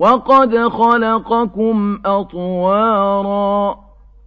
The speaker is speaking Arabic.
وَقَدْ خَلَقَكُمْ أَطْوَارًا